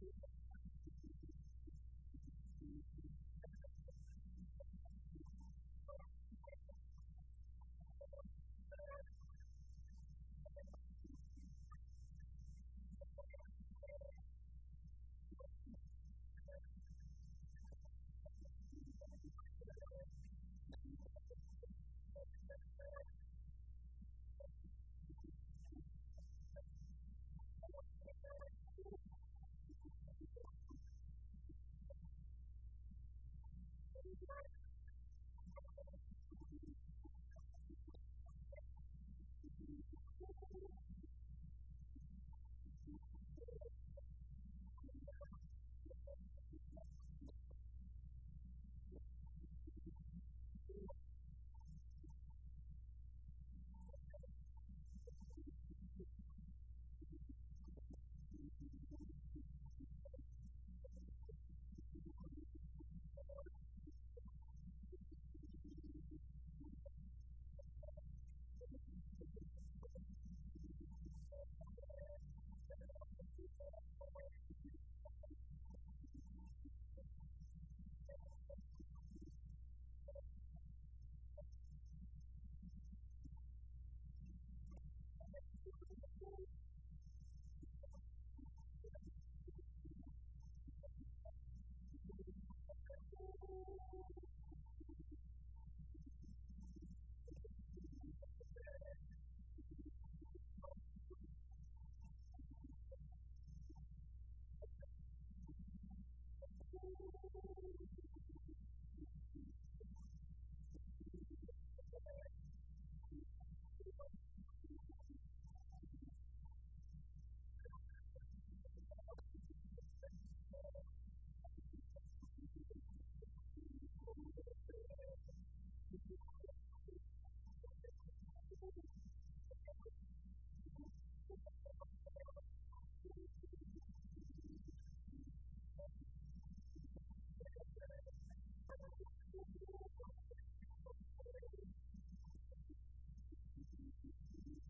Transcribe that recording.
Thank you. you